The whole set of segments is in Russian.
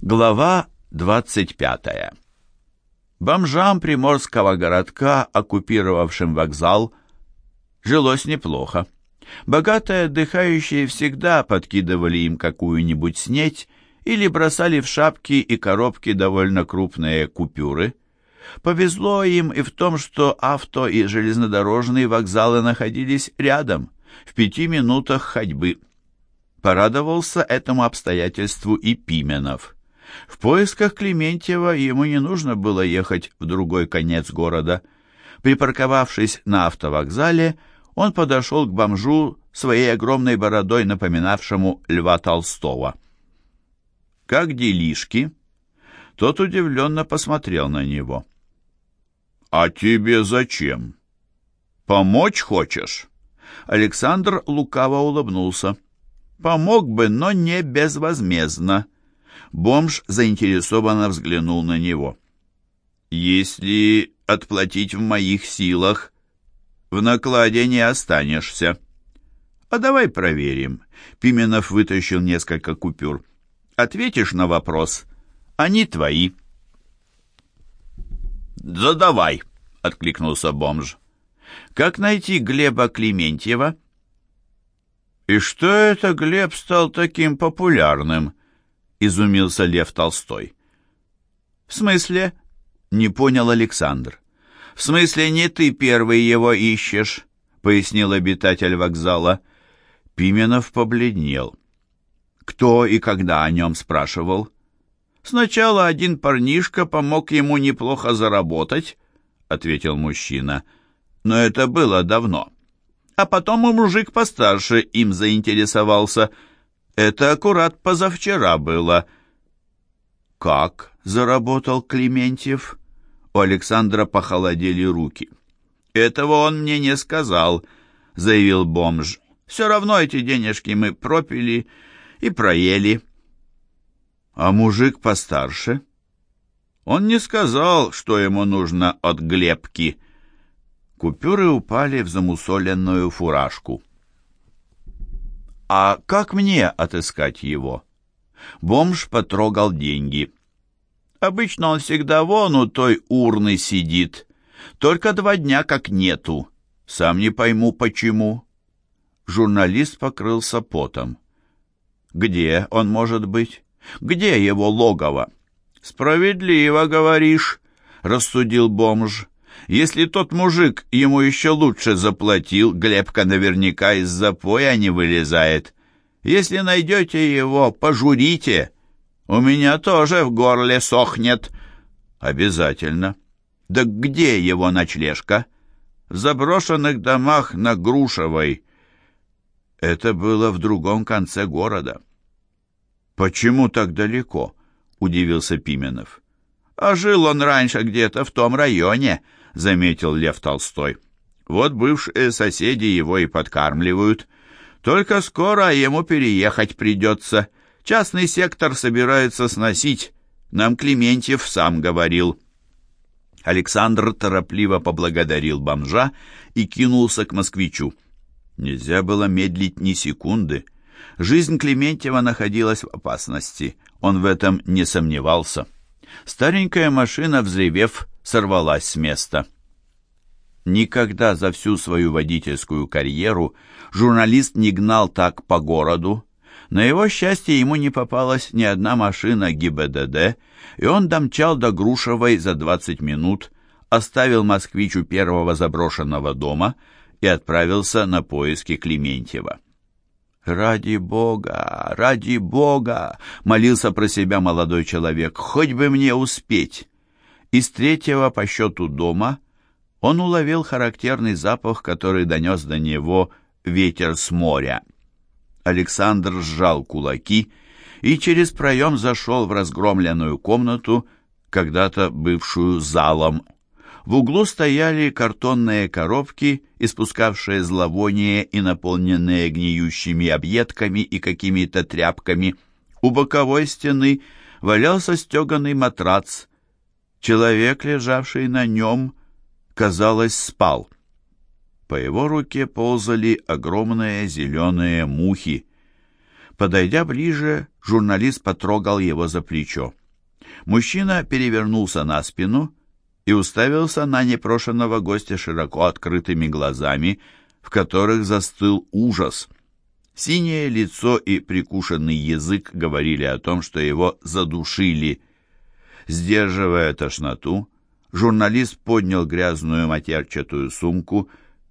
Глава 25. Бомжам приморского городка, оккупировавшим вокзал, жилось неплохо. Богатые отдыхающие всегда подкидывали им какую-нибудь снеть или бросали в шапки и коробки довольно крупные купюры. Повезло им и в том, что авто и железнодорожные вокзалы находились рядом, в пяти минутах ходьбы. Порадовался этому обстоятельству и Пименов – в поисках Клементьева ему не нужно было ехать в другой конец города. Припарковавшись на автовокзале, он подошел к бомжу своей огромной бородой, напоминавшему Льва Толстого. «Как делишки?» Тот удивленно посмотрел на него. «А тебе зачем? Помочь хочешь?» Александр лукаво улыбнулся. «Помог бы, но не безвозмездно». Бомж заинтересованно взглянул на него. «Если отплатить в моих силах, в накладе не останешься». «А давай проверим». Пименов вытащил несколько купюр. «Ответишь на вопрос? Они твои». «Задавай», — откликнулся бомж. «Как найти Глеба Клементьева?» «И что это Глеб стал таким популярным?» — изумился Лев Толстой. «В смысле?» — не понял Александр. «В смысле, не ты первый его ищешь?» — пояснил обитатель вокзала. Пименов побледнел. «Кто и когда о нем спрашивал?» «Сначала один парнишка помог ему неплохо заработать», — ответил мужчина. «Но это было давно. А потом и мужик постарше им заинтересовался». Это аккурат позавчера было. Как заработал Клементьев? У Александра похолодели руки. Этого он мне не сказал, заявил бомж. Все равно эти денежки мы пропили и проели. А мужик постарше? Он не сказал, что ему нужно от Глебки. Купюры упали в замусоленную фуражку. «А как мне отыскать его?» Бомж потрогал деньги. «Обычно он всегда вон у той урны сидит. Только два дня как нету. Сам не пойму, почему». Журналист покрылся потом. «Где он может быть? Где его логово?» «Справедливо говоришь», — рассудил бомж. Если тот мужик ему еще лучше заплатил, Глебка наверняка из запоя не вылезает. Если найдете его, пожурите. У меня тоже в горле сохнет. Обязательно. Да где его ночлежка? В заброшенных домах на Грушевой. Это было в другом конце города. Почему так далеко? Удивился Пименов. А жил он раньше где-то в том районе, заметил Лев Толстой. Вот бывшие соседи его и подкармливают. Только скоро ему переехать придется. Частный сектор собирается сносить. Нам Клементьев сам говорил. Александр торопливо поблагодарил бомжа и кинулся к москвичу. Нельзя было медлить ни секунды. Жизнь Клементьева находилась в опасности. Он в этом не сомневался. Старенькая машина, взревев, сорвалась с места. Никогда за всю свою водительскую карьеру журналист не гнал так по городу. На его счастье ему не попалась ни одна машина ГИБДД, и он домчал до Грушевой за 20 минут, оставил москвичу первого заброшенного дома и отправился на поиски Клементьева. «Ради Бога, ради Бога!» — молился про себя молодой человек. «Хоть бы мне успеть!» Из третьего по счету дома он уловил характерный запах, который донес до него ветер с моря. Александр сжал кулаки и через проем зашел в разгромленную комнату, когда-то бывшую залом. В углу стояли картонные коробки, испускавшие зловоние и наполненные гниющими объедками и какими-то тряпками. У боковой стены валялся стеганый матрац, Человек, лежавший на нем, казалось, спал. По его руке ползали огромные зеленые мухи. Подойдя ближе, журналист потрогал его за плечо. Мужчина перевернулся на спину и уставился на непрошенного гостя широко открытыми глазами, в которых застыл ужас. Синее лицо и прикушенный язык говорили о том, что его задушили. Сдерживая тошноту, журналист поднял грязную матерчатую сумку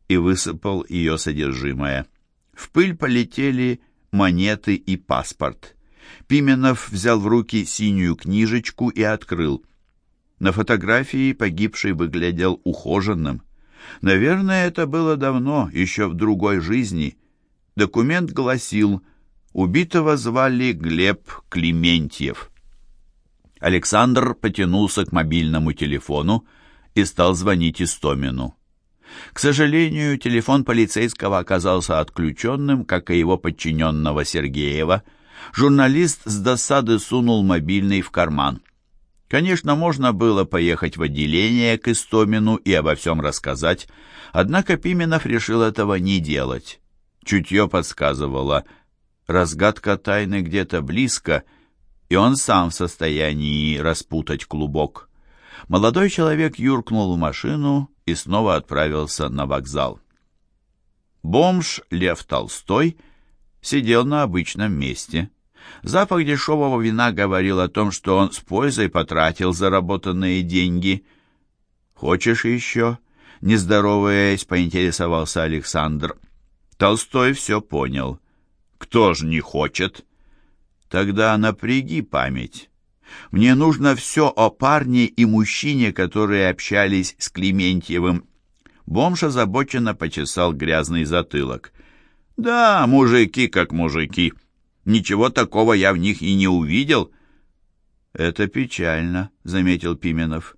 и высыпал ее содержимое. В пыль полетели монеты и паспорт. Пименов взял в руки синюю книжечку и открыл. На фотографии погибший выглядел ухоженным. Наверное, это было давно, еще в другой жизни. Документ гласил, убитого звали Глеб Клементьев. Александр потянулся к мобильному телефону и стал звонить Истомину. К сожалению, телефон полицейского оказался отключенным, как и его подчиненного Сергеева. Журналист с досады сунул мобильный в карман. Конечно, можно было поехать в отделение к Истомину и обо всем рассказать, однако Пименов решил этого не делать. Чутье подсказывало, разгадка тайны где-то близко, и он сам в состоянии распутать клубок. Молодой человек юркнул в машину и снова отправился на вокзал. Бомж Лев Толстой сидел на обычном месте. Запах дешевого вина говорил о том, что он с пользой потратил заработанные деньги. «Хочешь еще?» — не здороваясь, поинтересовался Александр. Толстой все понял. «Кто ж не хочет?» «Тогда напряги память. Мне нужно все о парне и мужчине, которые общались с Клементьевым. Бомж озабоченно почесал грязный затылок. «Да, мужики как мужики. Ничего такого я в них и не увидел». «Это печально», — заметил Пименов.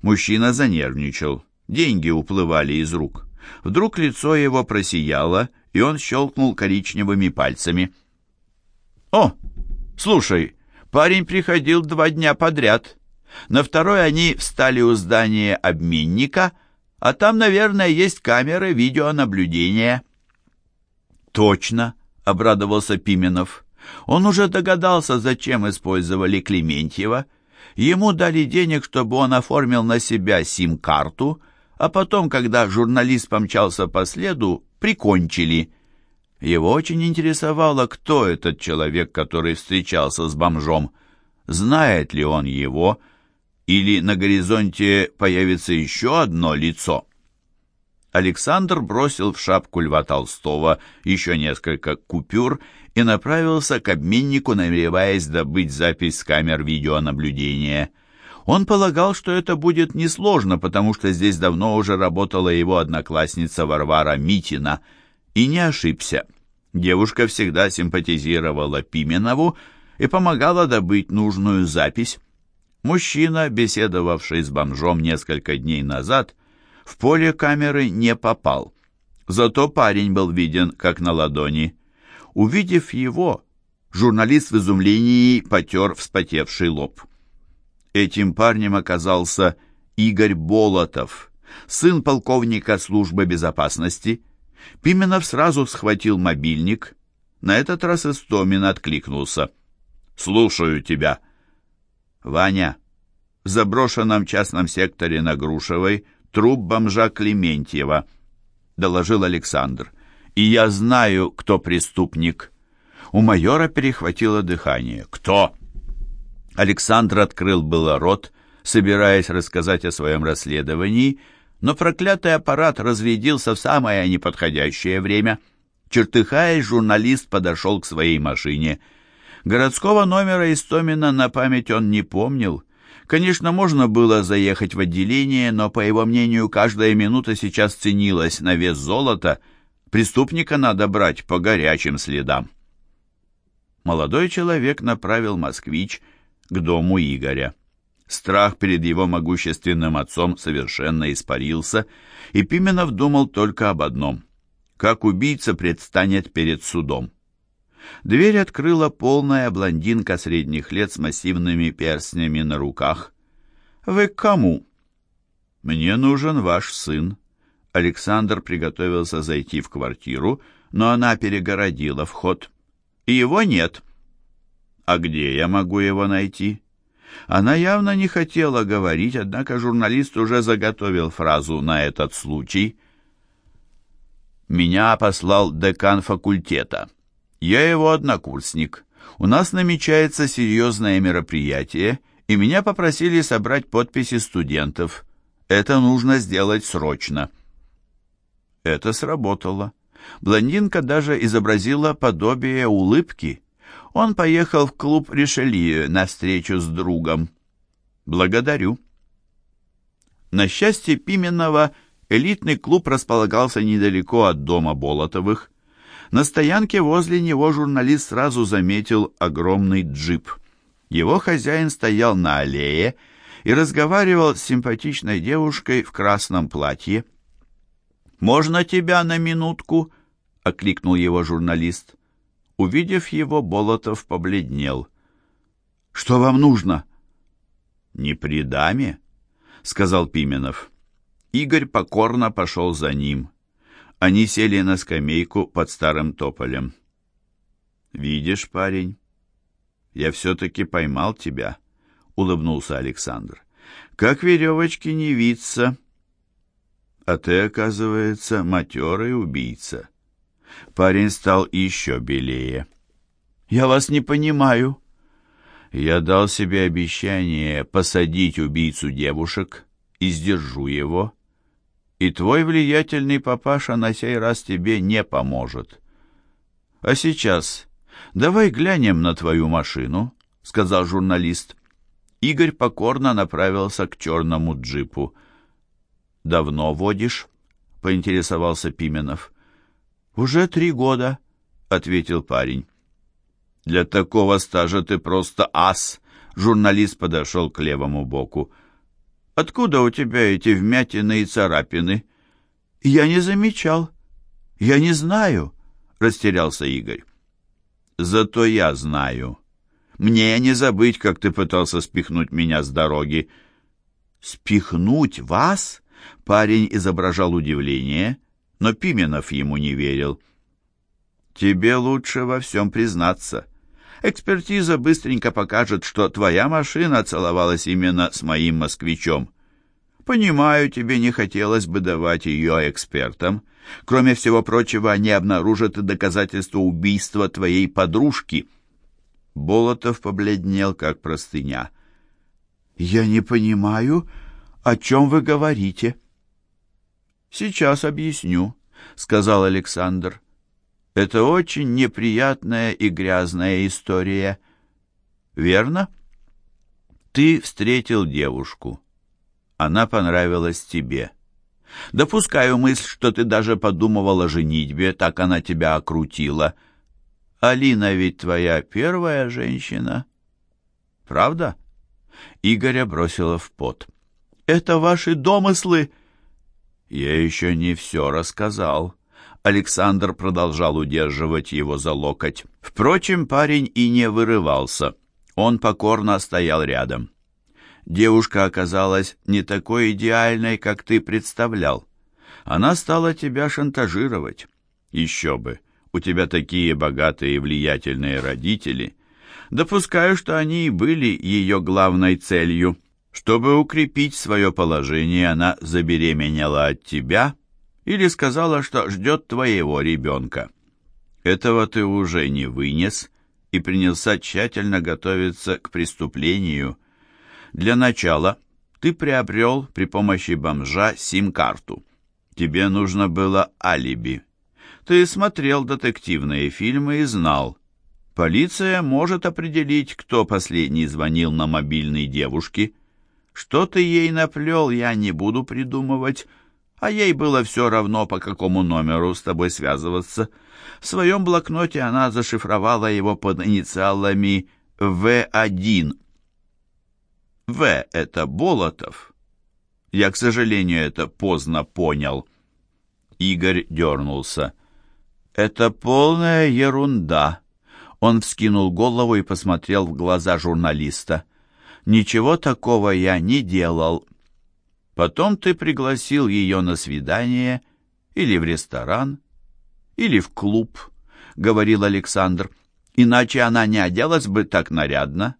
Мужчина занервничал. Деньги уплывали из рук. Вдруг лицо его просияло, и он щелкнул коричневыми пальцами. «О, слушай, Парень приходил два дня подряд. На второй они встали у здания обменника, а там, наверное, есть камеры видеонаблюдения. «Точно», — обрадовался Пименов. Он уже догадался, зачем использовали Клементьева. Ему дали денег, чтобы он оформил на себя сим-карту, а потом, когда журналист помчался по следу, прикончили — его очень интересовало, кто этот человек, который встречался с бомжом. Знает ли он его, или на горизонте появится еще одно лицо? Александр бросил в шапку Льва Толстого еще несколько купюр и направился к обменнику, намереваясь добыть запись с камер видеонаблюдения. Он полагал, что это будет несложно, потому что здесь давно уже работала его одноклассница Варвара Митина — и не ошибся. Девушка всегда симпатизировала Пименову и помогала добыть нужную запись. Мужчина, беседовавший с бомжом несколько дней назад, в поле камеры не попал. Зато парень был виден, как на ладони. Увидев его, журналист в изумлении потер вспотевший лоб. Этим парнем оказался Игорь Болотов, сын полковника службы безопасности, Пименов сразу схватил мобильник. На этот раз Истомин откликнулся. «Слушаю тебя». «Ваня, в заброшенном частном секторе на Грушевой труп бомжа Клементьева», — доложил Александр. «И я знаю, кто преступник». У майора перехватило дыхание. «Кто?» Александр открыл было рот, собираясь рассказать о своем расследовании, — но проклятый аппарат разрядился в самое неподходящее время. Чертыхаясь, журналист подошел к своей машине. Городского номера Истомина на память он не помнил. Конечно, можно было заехать в отделение, но, по его мнению, каждая минута сейчас ценилась на вес золота. Преступника надо брать по горячим следам. Молодой человек направил «Москвич» к дому Игоря. Страх перед его могущественным отцом совершенно испарился, и Пименов думал только об одном — как убийца предстанет перед судом. Дверь открыла полная блондинка средних лет с массивными перстнями на руках. «Вы к кому?» «Мне нужен ваш сын». Александр приготовился зайти в квартиру, но она перегородила вход. и его нет. А где я могу его найти? Она явно не хотела говорить, однако журналист уже заготовил фразу на этот случай. Меня послал декан факультета. Я его однокурсник. У нас намечается серьезное мероприятие, и меня попросили собрать подписи студентов. Это нужно сделать срочно. Это сработало. Блондинка даже изобразила подобие улыбки. Он поехал в клуб Ришелье на встречу с другом. Благодарю. На счастье Пименова элитный клуб располагался недалеко от дома Болотовых. На стоянке возле него журналист сразу заметил огромный джип. Его хозяин стоял на аллее и разговаривал с симпатичной девушкой в красном платье. «Можно тебя на минутку?» — окликнул его журналист. Увидев его, Болотов побледнел. «Что вам нужно?» «Не при даме», — сказал Пименов. Игорь покорно пошел за ним. Они сели на скамейку под старым тополем. «Видишь, парень, я все-таки поймал тебя», — улыбнулся Александр. «Как веревочки не виться, а ты, оказывается, матерый убийца». Парень стал еще белее. «Я вас не понимаю». Я дал себе обещание посадить убийцу девушек и сдержу его. И твой влиятельный папаша на сей раз тебе не поможет. А сейчас давай глянем на твою машину, сказал журналист. Игорь покорно направился к черному джипу. «Давно водишь?» — поинтересовался Пименов. «Уже три года», — ответил парень. «Для такого стажа ты просто ас!» Журналист подошел к левому боку. «Откуда у тебя эти вмятины и царапины?» «Я не замечал. Я не знаю», — растерялся Игорь. «Зато я знаю. Мне не забыть, как ты пытался спихнуть меня с дороги». «Спихнуть вас?» — парень изображал удивление но Пименов ему не верил. «Тебе лучше во всем признаться. Экспертиза быстренько покажет, что твоя машина целовалась именно с моим москвичом. Понимаю, тебе не хотелось бы давать ее экспертам. Кроме всего прочего, они обнаружат и доказательства убийства твоей подружки». Болотов побледнел, как простыня. «Я не понимаю, о чем вы говорите?» «Сейчас объясню», — сказал Александр. «Это очень неприятная и грязная история. Верно? Ты встретил девушку. Она понравилась тебе. Допускаю мысль, что ты даже подумывал о женитьбе, так она тебя окрутила. Алина ведь твоя первая женщина. Правда?» Игоря бросила в пот. «Это ваши домыслы!» «Я еще не все рассказал». Александр продолжал удерживать его за локоть. Впрочем, парень и не вырывался. Он покорно стоял рядом. «Девушка оказалась не такой идеальной, как ты представлял. Она стала тебя шантажировать. Еще бы, у тебя такие богатые и влиятельные родители. Допускаю, что они и были ее главной целью». Чтобы укрепить свое положение, она забеременела от тебя или сказала, что ждет твоего ребенка. Этого ты уже не вынес и принялся тщательно готовиться к преступлению. Для начала ты приобрел при помощи бомжа сим-карту. Тебе нужно было алиби. Ты смотрел детективные фильмы и знал. Полиция может определить, кто последний звонил на мобильный девушки – что ты ей наплел, я не буду придумывать, а ей было все равно, по какому номеру с тобой связываться. В своем блокноте она зашифровала его под инициалами В1. В — это Болотов. Я, к сожалению, это поздно понял. Игорь дернулся. «Это полная ерунда». Он вскинул голову и посмотрел в глаза журналиста. Ничего такого я не делал. Потом ты пригласил ее на свидание или в ресторан, или в клуб, — говорил Александр. Иначе она не оделась бы так нарядно.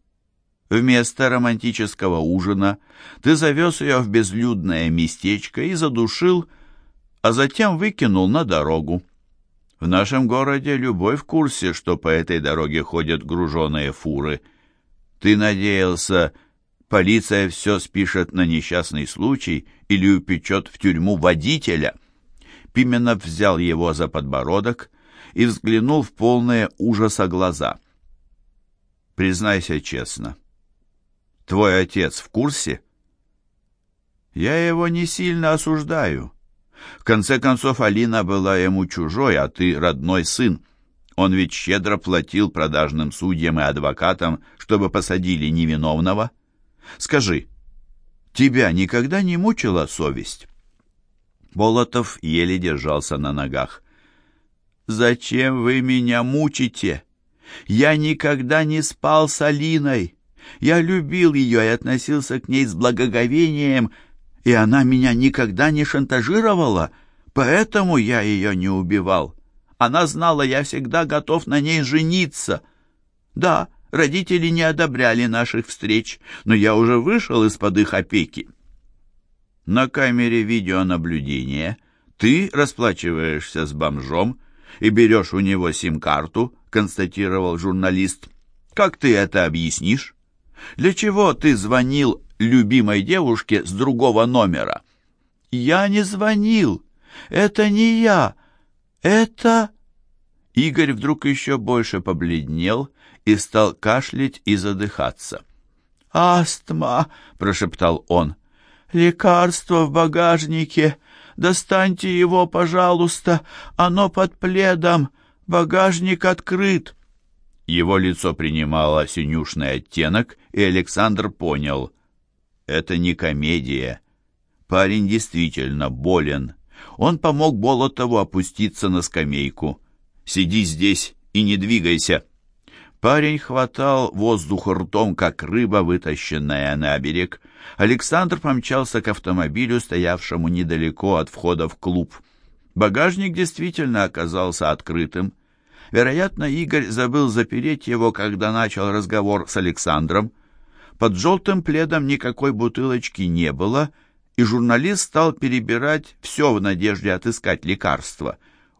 Вместо романтического ужина ты завез ее в безлюдное местечко и задушил, а затем выкинул на дорогу. В нашем городе любой в курсе, что по этой дороге ходят груженые фуры. Ты надеялся, полиция все спишет на несчастный случай или упечет в тюрьму водителя. Пименов взял его за подбородок и взглянул в полные ужаса глаза. «Признайся честно, твой отец в курсе?» «Я его не сильно осуждаю. В конце концов, Алина была ему чужой, а ты родной сын. Он ведь щедро платил продажным судьям и адвокатам, чтобы посадили невиновного. Скажи, тебя никогда не мучила совесть?» Болотов еле держался на ногах. «Зачем вы меня мучите? Я никогда не спал с Алиной. Я любил ее и относился к ней с благоговением, и она меня никогда не шантажировала, поэтому я ее не убивал. Она знала, я всегда готов на ней жениться. Да, родители не одобряли наших встреч, но я уже вышел из-под их опеки. На камере видеонаблюдения ты расплачиваешься с бомжом и берешь у него сим-карту, констатировал журналист. Как ты это объяснишь? Для чего ты звонил любимой девушке с другого номера? Я не звонил. Это не я. Это... Игорь вдруг еще больше побледнел и стал кашлять и задыхаться. «Астма!» — прошептал он. «Лекарство в багажнике. Достаньте его, пожалуйста. Оно под пледом. Багажник открыт». Его лицо принимало синюшный оттенок, и Александр понял. Это не комедия. Парень действительно болен. Он помог Болотову опуститься на скамейку. «Сиди здесь и не двигайся». Парень хватал воздух ртом, как рыба, вытащенная на берег. Александр помчался к автомобилю, стоявшему недалеко от входа в клуб. Багажник действительно оказался открытым. Вероятно, Игорь забыл запереть его, когда начал разговор с Александром. Под желтым пледом никакой бутылочки не было, и журналист стал перебирать все в надежде отыскать лекарство.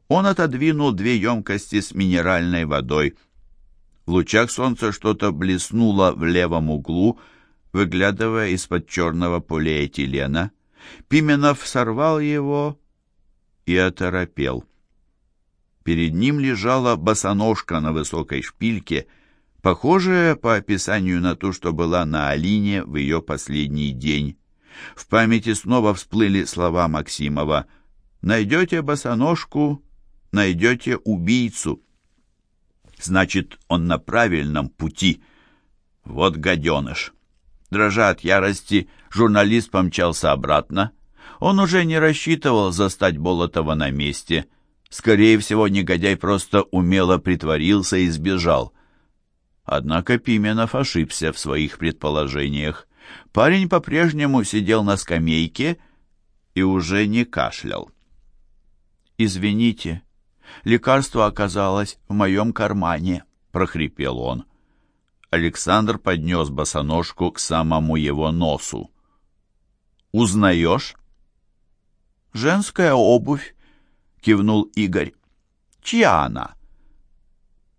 Он отодвинул две емкости с минеральной водой — в лучах солнца что-то блеснуло в левом углу, выглядывая из-под черного полиэтилена. Пименов сорвал его и оторопел. Перед ним лежала босоножка на высокой шпильке, похожая по описанию на ту, что была на Алине в ее последний день. В памяти снова всплыли слова Максимова «Найдете босоножку, найдете убийцу». Значит, он на правильном пути. Вот гаденыш. Дрожа от ярости, журналист помчался обратно. Он уже не рассчитывал застать Болотова на месте. Скорее всего, негодяй просто умело притворился и сбежал. Однако Пименов ошибся в своих предположениях. Парень по-прежнему сидел на скамейке и уже не кашлял. «Извините», Лекарство оказалось в моем кармане», — прохрипел он. Александр поднес босоножку к самому его носу. «Узнаешь?» «Женская обувь», — кивнул Игорь. «Чья она?»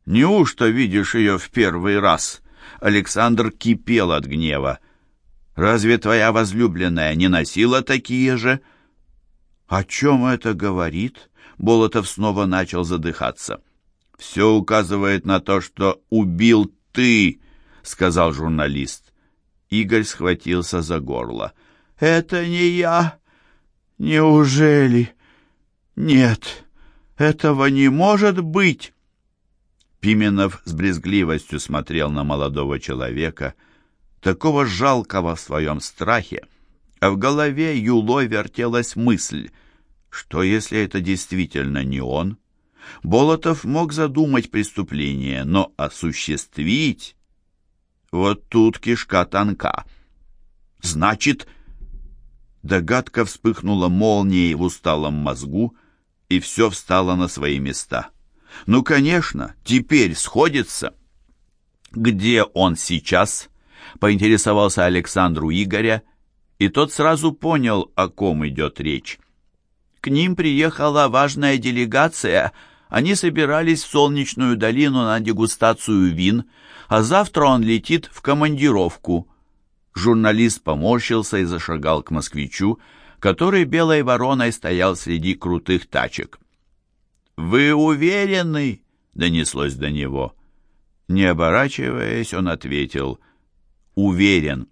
«Неужто видишь ее в первый раз?» Александр кипел от гнева. «Разве твоя возлюбленная не носила такие же?» «О чем это говорит?» Болотов снова начал задыхаться. «Все указывает на то, что убил ты», — сказал журналист. Игорь схватился за горло. «Это не я. Неужели? Нет, этого не может быть!» Пименов с брезгливостью смотрел на молодого человека, такого жалкого в своем страхе, а в голове Юлой вертелась мысль — что, если это действительно не он? Болотов мог задумать преступление, но осуществить... Вот тут кишка тонка. Значит, догадка вспыхнула молнией в усталом мозгу, и все встало на свои места. Ну, конечно, теперь сходится. Где он сейчас? Поинтересовался Александру Игоря, и тот сразу понял, о ком идет речь. К ним приехала важная делегация. Они собирались в Солнечную долину на дегустацию вин, а завтра он летит в командировку. Журналист поморщился и зашагал к москвичу, который белой вороной стоял среди крутых тачек. «Вы уверены?» — донеслось до него. Не оборачиваясь, он ответил «Уверен».